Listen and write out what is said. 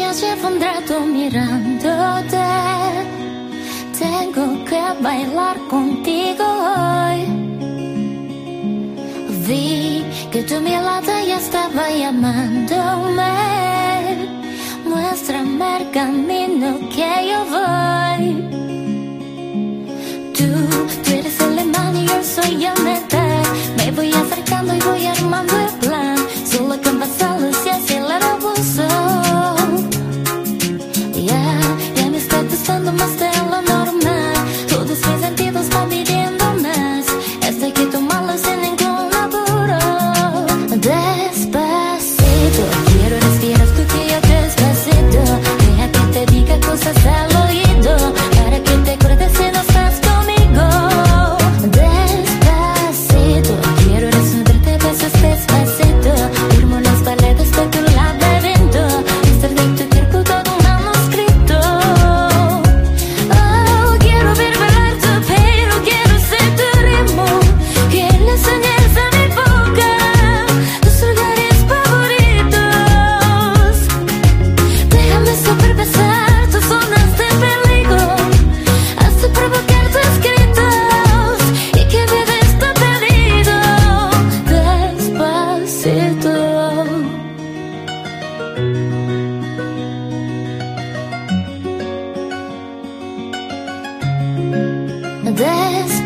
días llevo un rato mirándote. Tengo que bailar contigo hoy. Vi que tu mirada ya estaba llamándome. Muéstrame el camino que yo voy. Tú, tú eres el y yo soy el metal. Me voy acercando y voy armando el dance